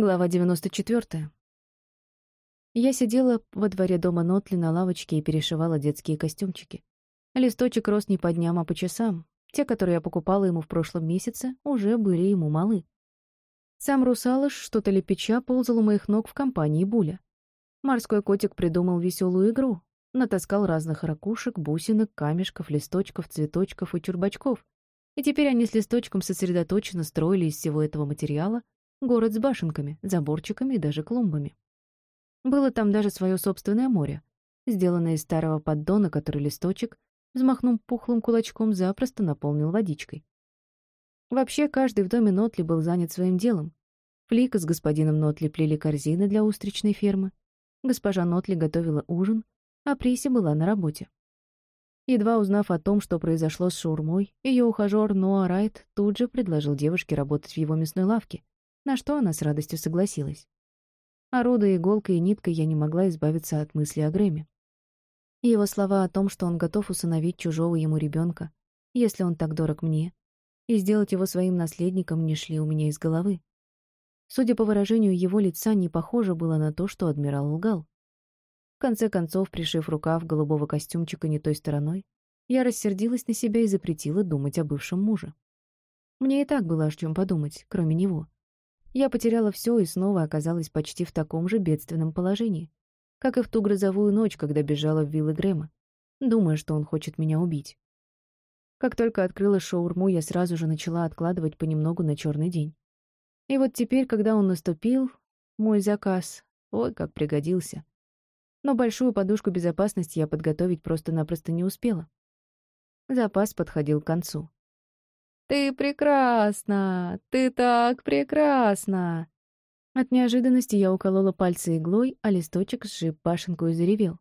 Глава 94. Я сидела во дворе дома Нотли на лавочке и перешивала детские костюмчики. Листочек рос не по дням, а по часам. Те, которые я покупала ему в прошлом месяце, уже были ему малы. Сам русалыш, что-то лепеча, ползал у моих ног в компании Буля. Морской котик придумал веселую игру. Натаскал разных ракушек, бусинок, камешков, листочков, цветочков и чурбачков. И теперь они с листочком сосредоточенно строили из всего этого материала Город с башенками, заборчиками и даже клумбами. Было там даже свое собственное море, сделанное из старого поддона, который листочек, взмахнув пухлым кулачком, запросто наполнил водичкой. Вообще, каждый в доме Нотли был занят своим делом. Флика с господином Нотли плели корзины для устричной фермы. Госпожа Нотли готовила ужин, а Приси была на работе. Едва узнав о том, что произошло с шаурмой, ее ухажер Ноа Райт тут же предложил девушке работать в его мясной лавке, на что она с радостью согласилась. Орудуя иголкой и ниткой, я не могла избавиться от мысли о Грэме. Его слова о том, что он готов усыновить чужого ему ребенка, если он так дорог мне, и сделать его своим наследником, не шли у меня из головы. Судя по выражению его лица, не похоже было на то, что адмирал лгал. В конце концов, пришив рукав голубого костюмчика не той стороной, я рассердилась на себя и запретила думать о бывшем муже. Мне и так было о чем подумать, кроме него. Я потеряла все и снова оказалась почти в таком же бедственном положении, как и в ту грозовую ночь, когда бежала в виллы Грэма, думая, что он хочет меня убить. Как только открыла шаурму, я сразу же начала откладывать понемногу на черный день. И вот теперь, когда он наступил, мой заказ, ой, как пригодился. Но большую подушку безопасности я подготовить просто-напросто не успела. Запас подходил к концу. «Ты прекрасна! Ты так прекрасна!» От неожиданности я уколола пальцы иглой, а листочек сжиб башенку и заревел.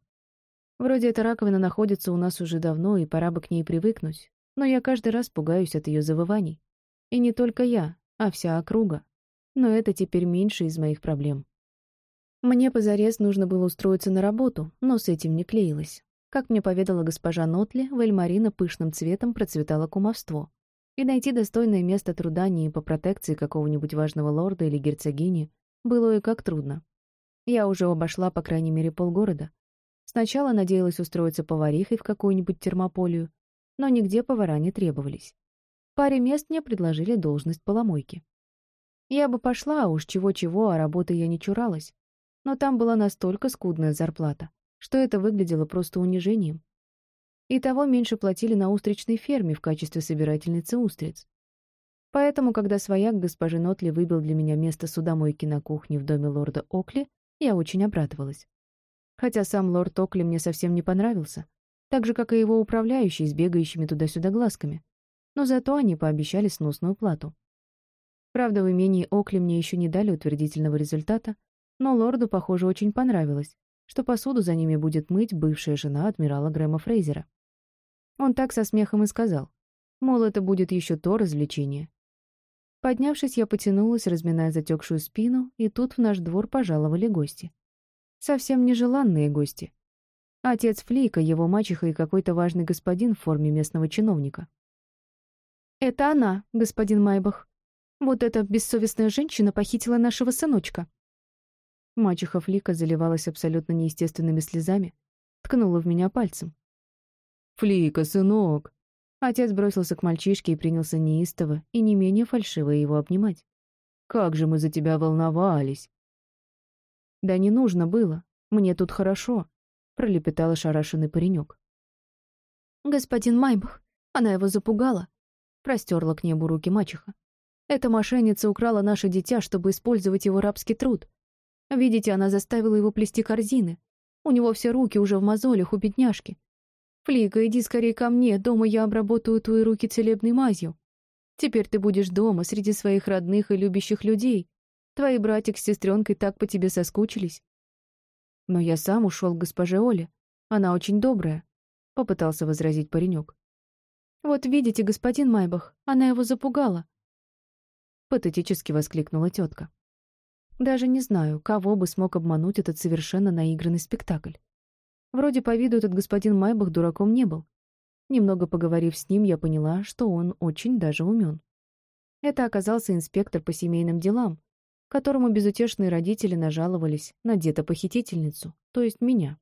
Вроде эта раковина находится у нас уже давно, и пора бы к ней привыкнуть, но я каждый раз пугаюсь от ее завываний. И не только я, а вся округа. Но это теперь меньше из моих проблем. Мне позарез нужно было устроиться на работу, но с этим не клеилось. Как мне поведала госпожа Нотли, в пышным цветом процветало кумовство и найти достойное место труда не по протекции какого-нибудь важного лорда или герцогини было и как трудно. Я уже обошла, по крайней мере, полгорода. Сначала надеялась устроиться поварихой в какую-нибудь термополию, но нигде повара не требовались. Паре мест мне предложили должность поломойки. Я бы пошла, а уж чего-чего, а работы я не чуралась. Но там была настолько скудная зарплата, что это выглядело просто унижением и того меньше платили на устричной ферме в качестве собирательницы устриц. Поэтому, когда свояк госпожи Нотли выбил для меня место судомойки на кухне в доме лорда Окли, я очень обрадовалась. Хотя сам лорд Окли мне совсем не понравился, так же, как и его управляющий с бегающими туда-сюда глазками. Но зато они пообещали сносную плату. Правда, в имении Окли мне еще не дали утвердительного результата, но лорду, похоже, очень понравилось, что посуду за ними будет мыть бывшая жена адмирала Грэма Фрейзера. Он так со смехом и сказал. Мол, это будет еще то развлечение. Поднявшись, я потянулась, разминая затекшую спину, и тут в наш двор пожаловали гости. Совсем нежеланные гости. Отец Флика, его мачеха и какой-то важный господин в форме местного чиновника. «Это она, господин Майбах. Вот эта бессовестная женщина похитила нашего сыночка». Мачеха Флика заливалась абсолютно неестественными слезами, ткнула в меня пальцем. «Флика, сынок!» Отец бросился к мальчишке и принялся неистово и не менее фальшиво его обнимать. «Как же мы за тебя волновались!» «Да не нужно было. Мне тут хорошо», — пролепетал ошарашенный паренек. «Господин Майбах, она его запугала», — простерла к небу руки мачеха. «Эта мошенница украла наше дитя, чтобы использовать его рабский труд. Видите, она заставила его плести корзины. У него все руки уже в мозолях у бедняжки. Флика, иди скорее ко мне, дома я обработаю твои руки целебной мазью. Теперь ты будешь дома, среди своих родных и любящих людей. Твои братик с сестренкой так по тебе соскучились. Но я сам ушел к госпоже Оле. Она очень добрая, — попытался возразить паренек. Вот видите, господин Майбах, она его запугала. Патетически воскликнула тетка. Даже не знаю, кого бы смог обмануть этот совершенно наигранный спектакль. Вроде по виду этот господин Майбах дураком не был. Немного поговорив с ним, я поняла, что он очень даже умен. Это оказался инспектор по семейным делам, которому безутешные родители нажаловались на детопохитительницу, то есть меня.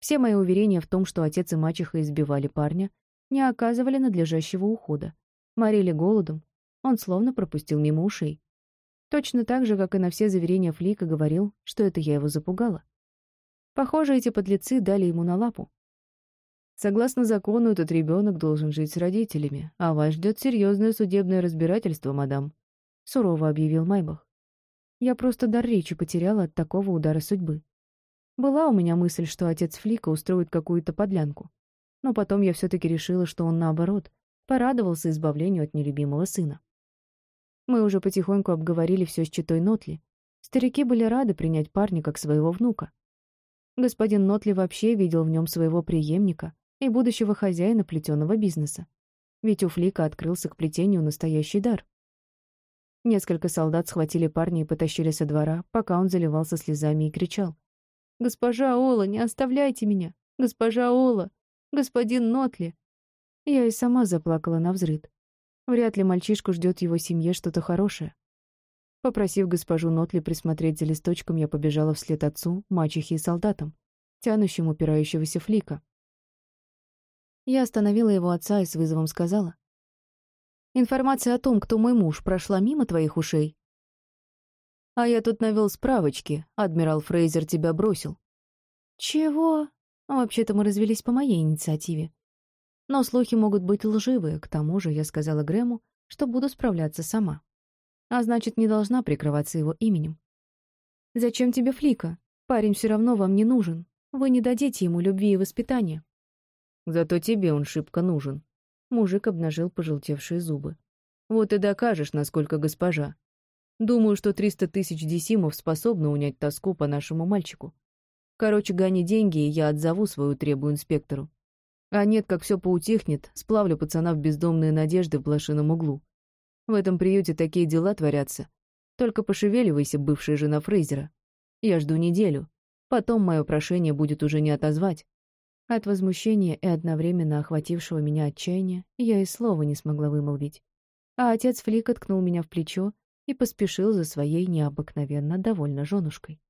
Все мои уверения в том, что отец и мачеха избивали парня, не оказывали надлежащего ухода. Морили голодом, он словно пропустил мимо ушей. Точно так же, как и на все заверения Флика говорил, что это я его запугала. Похоже, эти подлецы дали ему на лапу. Согласно закону, этот ребенок должен жить с родителями, а вас ждет серьезное судебное разбирательство, мадам», — сурово объявил Майбах. Я просто дар речи потеряла от такого удара судьбы. Была у меня мысль, что отец Флика устроит какую-то подлянку. Но потом я все-таки решила, что он, наоборот, порадовался избавлению от нелюбимого сына. Мы уже потихоньку обговорили все с читой Нотли. Старики были рады принять парня как своего внука. Господин Нотли вообще видел в нем своего преемника и будущего хозяина плетеного бизнеса. Ведь у Флика открылся к плетению настоящий дар. Несколько солдат схватили парня и потащили со двора, пока он заливался слезами и кричал. «Госпожа Ола, не оставляйте меня! Госпожа Ола! Господин Нотли!» Я и сама заплакала на взрыд. Вряд ли мальчишку ждет его семье что-то хорошее. Попросив госпожу Нотли присмотреть за листочком, я побежала вслед отцу, мачехе и солдатам, тянущим упирающегося флика. Я остановила его отца и с вызовом сказала. «Информация о том, кто мой муж, прошла мимо твоих ушей?» «А я тут навел справочки. Адмирал Фрейзер тебя бросил». «Чего?» «Вообще-то мы развелись по моей инициативе. Но слухи могут быть лживые, к тому же я сказала Грэму, что буду справляться сама. А значит, не должна прикрываться его именем. «Зачем тебе Флика? Парень все равно вам не нужен. Вы не дадите ему любви и воспитания». Зато тебе он шибко нужен. Мужик обнажил пожелтевшие зубы. Вот и докажешь, насколько госпожа. Думаю, что триста тысяч десимов способны унять тоску по нашему мальчику. Короче, гони деньги, и я отзову свою требу инспектору. А нет, как все поутихнет, сплавлю пацана в бездомные надежды в блошином углу. В этом приюте такие дела творятся. Только пошевеливайся, бывшая жена Фрейзера. Я жду неделю. Потом мое прошение будет уже не отозвать. От возмущения и одновременно охватившего меня отчаяния я и слова не смогла вымолвить. А отец Флика ткнул меня в плечо и поспешил за своей необыкновенно довольно женушкой.